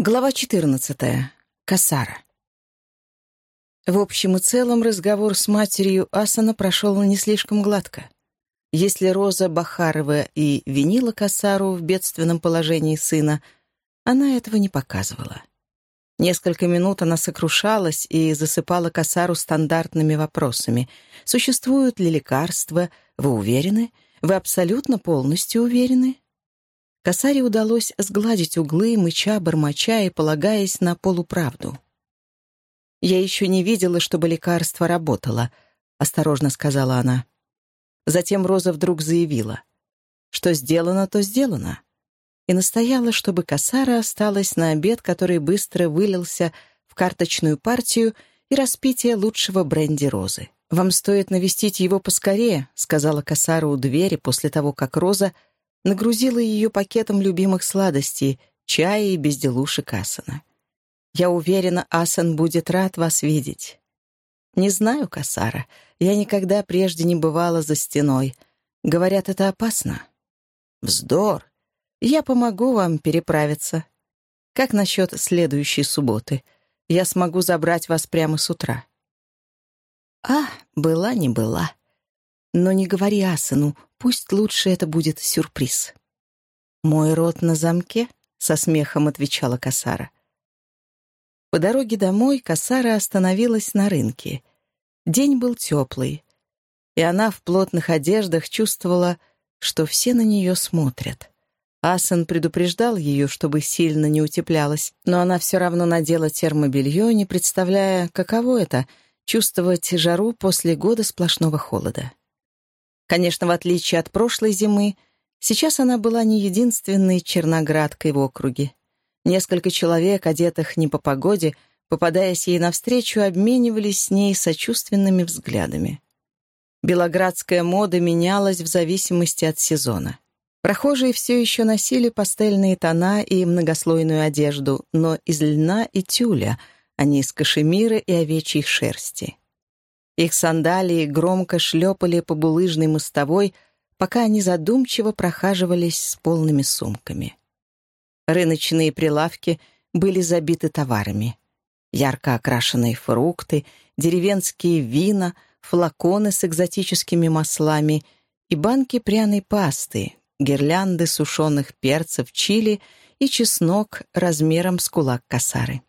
Глава 14. Касара. В общем и целом разговор с матерью Асана прошел не слишком гладко. Если Роза Бахарова и винила Касару в бедственном положении сына, она этого не показывала. Несколько минут она сокрушалась и засыпала Касару стандартными вопросами. «Существуют ли лекарства? Вы уверены? Вы абсолютно полностью уверены?» Косаре удалось сгладить углы, мыча, бормоча и полагаясь на полуправду. «Я еще не видела, чтобы лекарство работало», — осторожно сказала она. Затем Роза вдруг заявила, что сделано, то сделано, и настояла, чтобы Касара осталась на обед, который быстро вылился в карточную партию и распитие лучшего бренди Розы. «Вам стоит навестить его поскорее», — сказала Касара у двери после того, как Роза — нагрузила ее пакетом любимых сладостей, чая и безделушек Асана. «Я уверена, Асан будет рад вас видеть». «Не знаю, Касара, я никогда прежде не бывала за стеной. Говорят, это опасно». «Вздор! Я помогу вам переправиться. Как насчет следующей субботы? Я смогу забрать вас прямо с утра». «А, была не была. Но не говори Асану, Пусть лучше это будет сюрприз. «Мой рот на замке?» — со смехом отвечала Касара. По дороге домой Касара остановилась на рынке. День был теплый, и она в плотных одеждах чувствовала, что все на нее смотрят. Асан предупреждал ее, чтобы сильно не утеплялась, но она все равно надела термобелье, не представляя, каково это — чувствовать жару после года сплошного холода. Конечно, в отличие от прошлой зимы, сейчас она была не единственной черноградкой в округе. Несколько человек, одетых не по погоде, попадаясь ей навстречу, обменивались с ней сочувственными взглядами. Белоградская мода менялась в зависимости от сезона. Прохожие все еще носили пастельные тона и многослойную одежду, но из льна и тюля, а не из кашемира и овечьей шерсти. Их сандалии громко шлепали по булыжной мостовой, пока они задумчиво прохаживались с полными сумками. Рыночные прилавки были забиты товарами. Ярко окрашенные фрукты, деревенские вина, флаконы с экзотическими маслами и банки пряной пасты, гирлянды сушеных перцев чили и чеснок размером с кулак косары.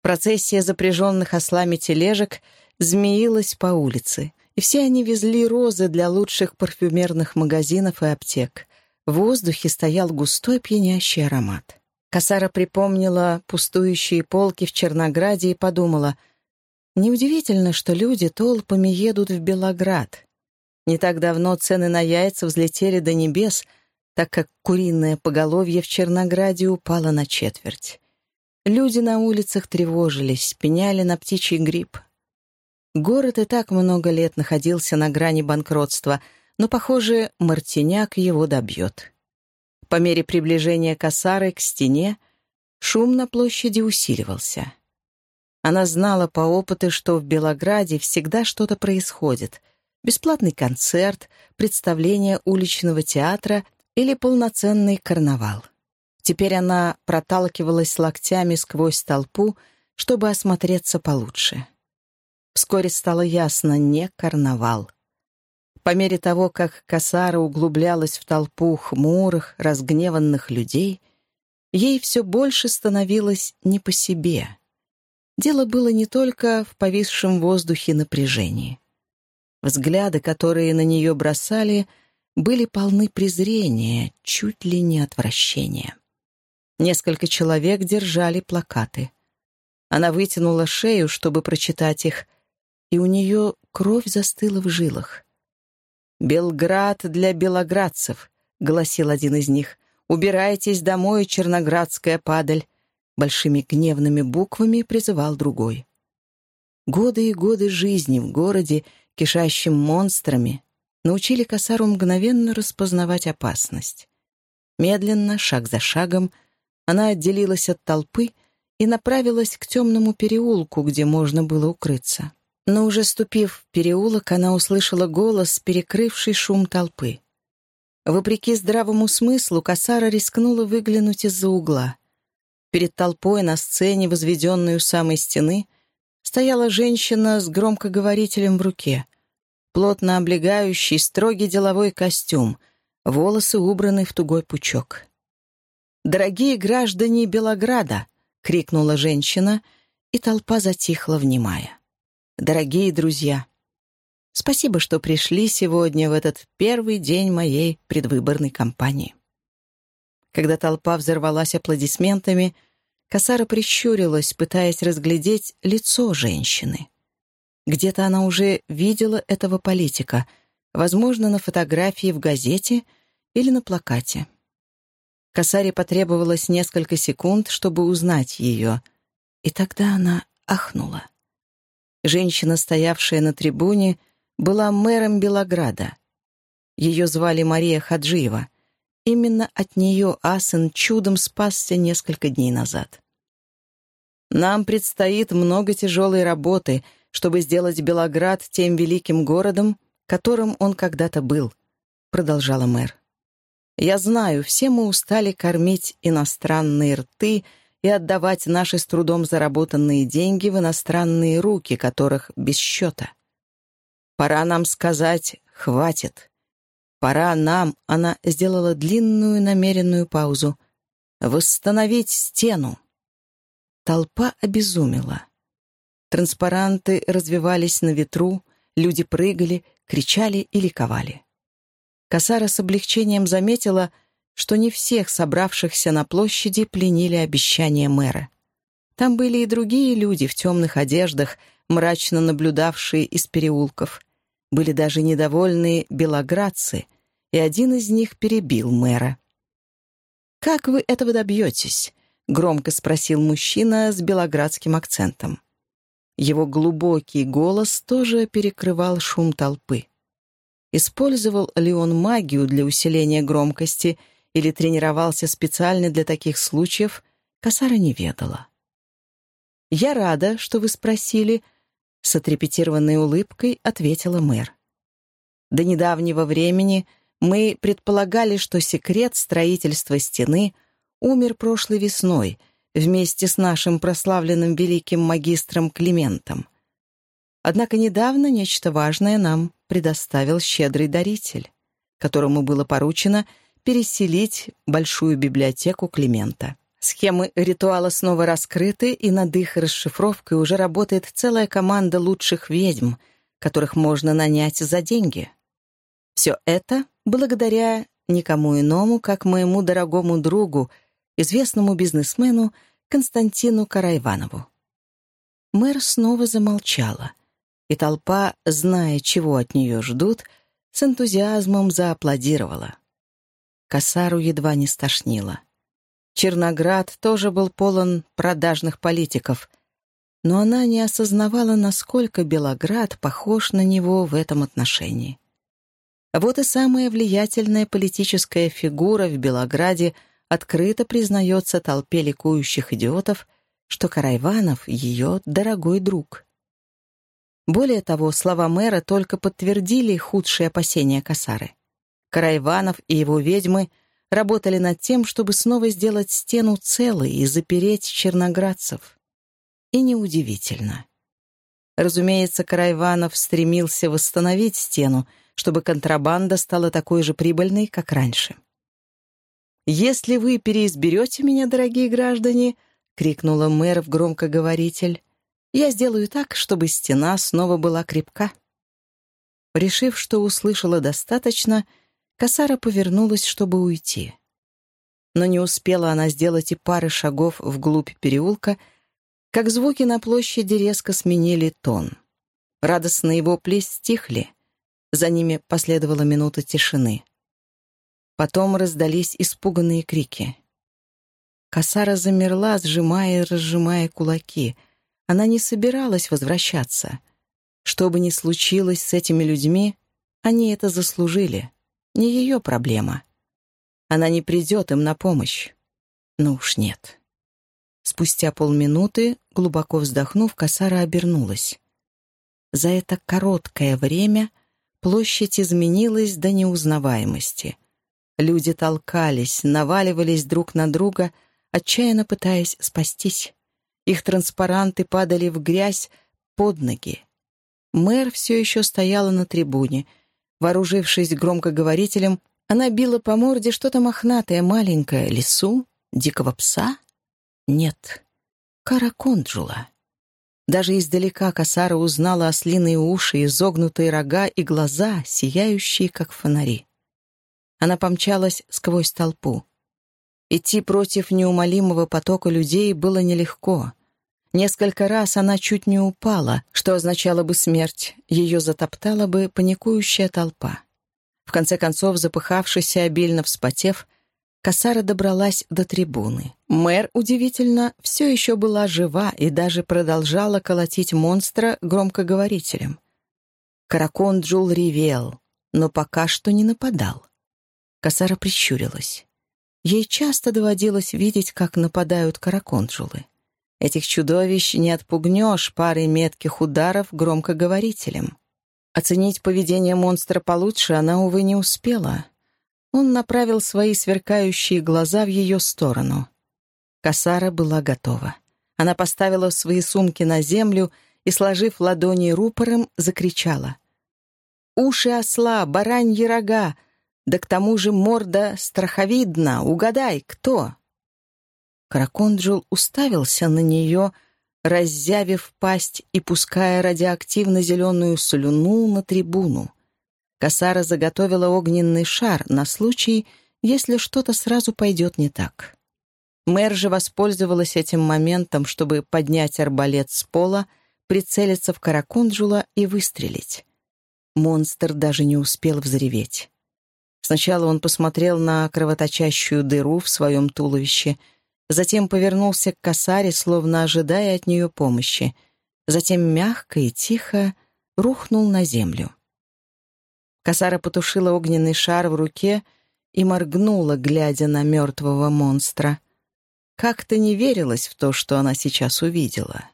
Процессия запряженных ослами тележек — змеилась по улице, и все они везли розы для лучших парфюмерных магазинов и аптек. В воздухе стоял густой пьянящий аромат. Косара припомнила пустующие полки в Чернограде и подумала, неудивительно, что люди толпами едут в Белоград. Не так давно цены на яйца взлетели до небес, так как куриное поголовье в Чернограде упало на четверть. Люди на улицах тревожились, пеняли на птичий грипп. Город и так много лет находился на грани банкротства, но, похоже, Мартиняк его добьет. По мере приближения Касары к стене шум на площади усиливался. Она знала по опыту, что в Белограде всегда что-то происходит. Бесплатный концерт, представление уличного театра или полноценный карнавал. Теперь она проталкивалась локтями сквозь толпу, чтобы осмотреться получше. Вскоре стало ясно — не карнавал. По мере того, как Касара углублялась в толпу хмурых, разгневанных людей, ей все больше становилось не по себе. Дело было не только в повисшем воздухе напряжении. Взгляды, которые на нее бросали, были полны презрения, чуть ли не отвращения. Несколько человек держали плакаты. Она вытянула шею, чтобы прочитать их, и у нее кровь застыла в жилах. «Белград для белоградцев», — гласил один из них. «Убирайтесь домой, черноградская падаль», — большими гневными буквами призывал другой. Годы и годы жизни в городе, кишащем монстрами, научили Косару мгновенно распознавать опасность. Медленно, шаг за шагом, она отделилась от толпы и направилась к темному переулку, где можно было укрыться. Но уже ступив в переулок, она услышала голос, перекрывший шум толпы. Вопреки здравому смыслу, Касара рискнула выглянуть из-за угла. Перед толпой на сцене, возведенной у самой стены, стояла женщина с громкоговорителем в руке. Плотно облегающий, строгий деловой костюм, волосы убраны в тугой пучок. «Дорогие граждане Белограда!» — крикнула женщина, и толпа затихла, внимая. «Дорогие друзья!» Спасибо, что пришли сегодня в этот первый день моей предвыборной кампании. Когда толпа взорвалась аплодисментами, Касара прищурилась, пытаясь разглядеть лицо женщины. Где-то она уже видела этого политика, возможно, на фотографии в газете или на плакате. Касаре потребовалось несколько секунд, чтобы узнать ее, и тогда она ахнула. Женщина, стоявшая на трибуне, была мэром Белограда. Ее звали Мария Хаджиева. Именно от нее Асан чудом спасся несколько дней назад. «Нам предстоит много тяжелой работы, чтобы сделать Белоград тем великим городом, которым он когда-то был», — продолжала мэр. «Я знаю, все мы устали кормить иностранные рты и отдавать наши с трудом заработанные деньги в иностранные руки, которых без счета. Пора нам сказать «хватит». Пора нам, она сделала длинную намеренную паузу, восстановить стену. Толпа обезумела. Транспаранты развивались на ветру, люди прыгали, кричали и ликовали. Касара с облегчением заметила, что не всех собравшихся на площади пленили обещания мэра. Там были и другие люди в темных одеждах, мрачно наблюдавшие из переулков. Были даже недовольные белоградцы, и один из них перебил мэра. «Как вы этого добьетесь?» — громко спросил мужчина с белоградским акцентом. Его глубокий голос тоже перекрывал шум толпы. Использовал ли он магию для усиления громкости или тренировался специально для таких случаев, Касара не ведала. «Я рада, что вы спросили», с отрепетированной улыбкой ответила мэр. До недавнего времени мы предполагали, что секрет строительства стены умер прошлой весной вместе с нашим прославленным великим магистром Климентом. Однако недавно нечто важное нам предоставил щедрый даритель, которому было поручено переселить большую библиотеку Климента. Схемы ритуала снова раскрыты, и над их расшифровкой уже работает целая команда лучших ведьм, которых можно нанять за деньги. Все это благодаря никому иному, как моему дорогому другу, известному бизнесмену Константину Карайванову. Мэр снова замолчала, и толпа, зная, чего от нее ждут, с энтузиазмом зааплодировала. Косару едва не стошнило. Черноград тоже был полон продажных политиков, но она не осознавала, насколько Белоград похож на него в этом отношении. Вот и самая влиятельная политическая фигура в Белограде открыто признается толпе ликующих идиотов, что Карайванов — ее дорогой друг. Более того, слова мэра только подтвердили худшие опасения Касары. Карайванов и его ведьмы — работали над тем, чтобы снова сделать стену целой и запереть черноградцев. И неудивительно. Разумеется, Карайванов стремился восстановить стену, чтобы контрабанда стала такой же прибыльной, как раньше. «Если вы переизберете меня, дорогие граждане», — крикнула мэр в громкоговоритель, «я сделаю так, чтобы стена снова была крепка». Решив, что услышала достаточно, — Касара повернулась, чтобы уйти. Но не успела она сделать и пары шагов вглубь переулка, как звуки на площади резко сменили тон. Радостные вопли стихли. За ними последовала минута тишины. Потом раздались испуганные крики. Касара замерла, сжимая и разжимая кулаки. Она не собиралась возвращаться. Что бы ни случилось с этими людьми, они это заслужили не ее проблема. Она не придет им на помощь. Ну уж нет. Спустя полминуты, глубоко вздохнув, Касара обернулась. За это короткое время площадь изменилась до неузнаваемости. Люди толкались, наваливались друг на друга, отчаянно пытаясь спастись. Их транспаранты падали в грязь под ноги. Мэр все еще стояла на трибуне. Вооружившись громкоговорителем, она била по морде что-то мохнатое, маленькое, лису, дикого пса. Нет, караконджула. Даже издалека Касара узнала ослиные уши, изогнутые рога и глаза, сияющие, как фонари. Она помчалась сквозь толпу. Идти против неумолимого потока людей было нелегко. Несколько раз она чуть не упала, что означало бы смерть, ее затоптала бы паникующая толпа. В конце концов, запыхавшись и обильно вспотев, Касара добралась до трибуны. Мэр, удивительно, все еще была жива и даже продолжала колотить монстра громкоговорителем. Караконджул ревел, но пока что не нападал. Касара прищурилась. Ей часто доводилось видеть, как нападают караконджулы. Этих чудовищ не отпугнешь парой метких ударов громкоговорителем. Оценить поведение монстра получше она, увы, не успела. Он направил свои сверкающие глаза в ее сторону. Касара была готова. Она поставила свои сумки на землю и, сложив ладони рупором, закричала. «Уши осла, бараньи рога! Да к тому же морда страховидна! Угадай, кто?» Караконджул уставился на нее, раззявив пасть и пуская радиоактивно-зеленую слюну на трибуну. Касара заготовила огненный шар на случай, если что-то сразу пойдет не так. Мэр же воспользовалась этим моментом, чтобы поднять арбалет с пола, прицелиться в Караконджула и выстрелить. Монстр даже не успел взреветь. Сначала он посмотрел на кровоточащую дыру в своем туловище, затем повернулся к косаре, словно ожидая от нее помощи, затем мягко и тихо рухнул на землю. Косара потушила огненный шар в руке и моргнула, глядя на мертвого монстра. Как-то не верилось в то, что она сейчас увидела.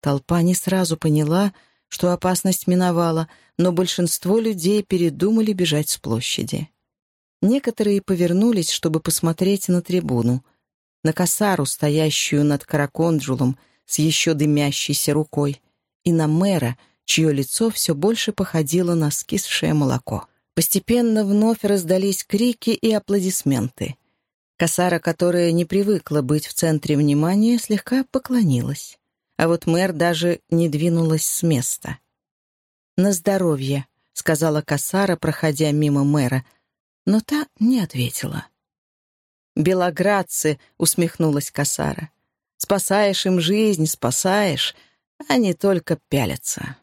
Толпа не сразу поняла, что опасность миновала, но большинство людей передумали бежать с площади. Некоторые повернулись, чтобы посмотреть на трибуну, на косару, стоящую над караконджулом с еще дымящейся рукой, и на мэра, чье лицо все больше походило на скисшее молоко. Постепенно вновь раздались крики и аплодисменты. Косара, которая не привыкла быть в центре внимания, слегка поклонилась. А вот мэр даже не двинулась с места. «На здоровье», — сказала Косара, проходя мимо мэра, но та не ответила. «Белоградцы», — усмехнулась Косара. «Спасаешь им жизнь, спасаешь, не только пялятся».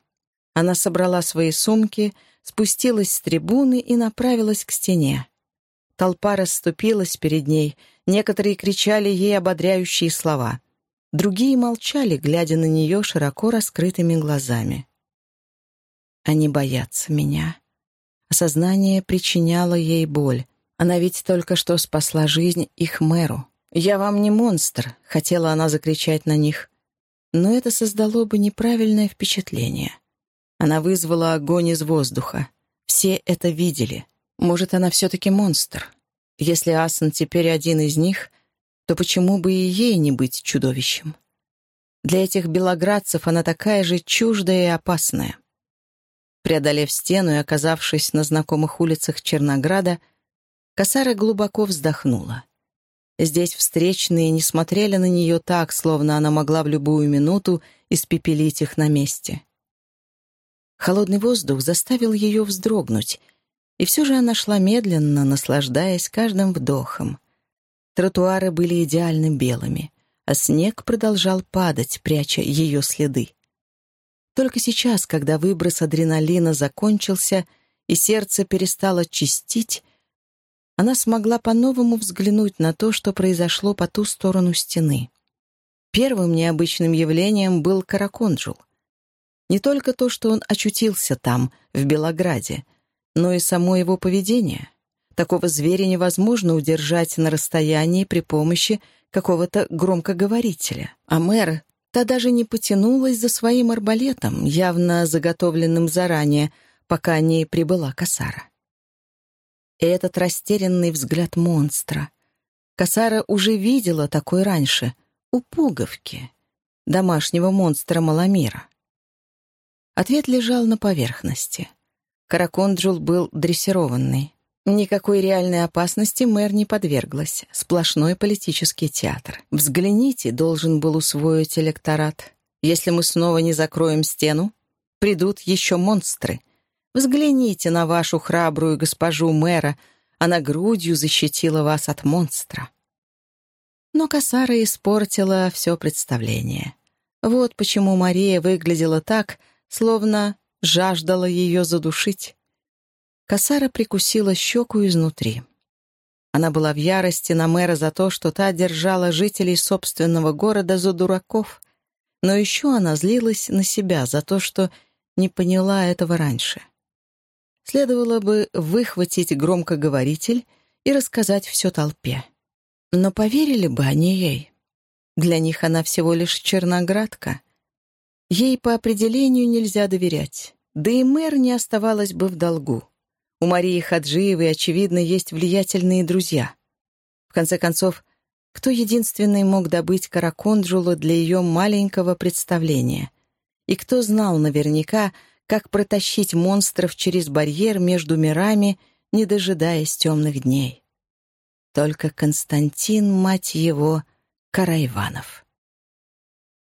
Она собрала свои сумки, спустилась с трибуны и направилась к стене. Толпа расступилась перед ней, некоторые кричали ей ободряющие слова. Другие молчали, глядя на нее широко раскрытыми глазами. Они боятся меня. Осознание причиняло ей боль. Она ведь только что спасла жизнь их мэру. «Я вам не монстр», — хотела она закричать на них. Но это создало бы неправильное впечатление. Она вызвала огонь из воздуха. Все это видели. Может, она все-таки монстр. Если Асан теперь один из них, то почему бы и ей не быть чудовищем? Для этих белоградцев она такая же чуждая и опасная. Преодолев стену и оказавшись на знакомых улицах Чернограда, Косара глубоко вздохнула. Здесь встречные не смотрели на нее так, словно она могла в любую минуту испепелить их на месте. Холодный воздух заставил ее вздрогнуть, и все же она шла медленно, наслаждаясь каждым вдохом. Тротуары были идеально белыми, а снег продолжал падать, пряча ее следы. Только сейчас, когда выброс адреналина закончился и сердце перестало чистить, она смогла по-новому взглянуть на то, что произошло по ту сторону стены. Первым необычным явлением был караконджул. Не только то, что он очутился там, в Белограде, но и само его поведение. Такого зверя невозможно удержать на расстоянии при помощи какого-то громкоговорителя. А мэр та даже не потянулась за своим арбалетом, явно заготовленным заранее, пока не прибыла косара. И этот растерянный взгляд монстра. Касара уже видела такой раньше, у пуговки, домашнего монстра Маламира. Ответ лежал на поверхности. Караконджул был дрессированный. Никакой реальной опасности мэр не подверглась. Сплошной политический театр. «Взгляните», — должен был усвоить электорат. «Если мы снова не закроем стену, придут еще монстры. Взгляните на вашу храбрую госпожу мэра, она грудью защитила вас от монстра». Но Касара испортила все представление. Вот почему Мария выглядела так, словно жаждала ее задушить. Касара прикусила щеку изнутри. Она была в ярости на мэра за то, что та держала жителей собственного города за дураков, но еще она злилась на себя за то, что не поняла этого раньше. Следовало бы выхватить громкоговоритель и рассказать все толпе. Но поверили бы они ей. Для них она всего лишь черноградка. Ей по определению нельзя доверять, да и мэр не оставалась бы в долгу. У Марии Хаджиевой, очевидно, есть влиятельные друзья. В конце концов, кто единственный мог добыть Караконджула для ее маленького представления? И кто знал наверняка, как протащить монстров через барьер между мирами, не дожидаясь темных дней? Только Константин, мать его, Карайванов.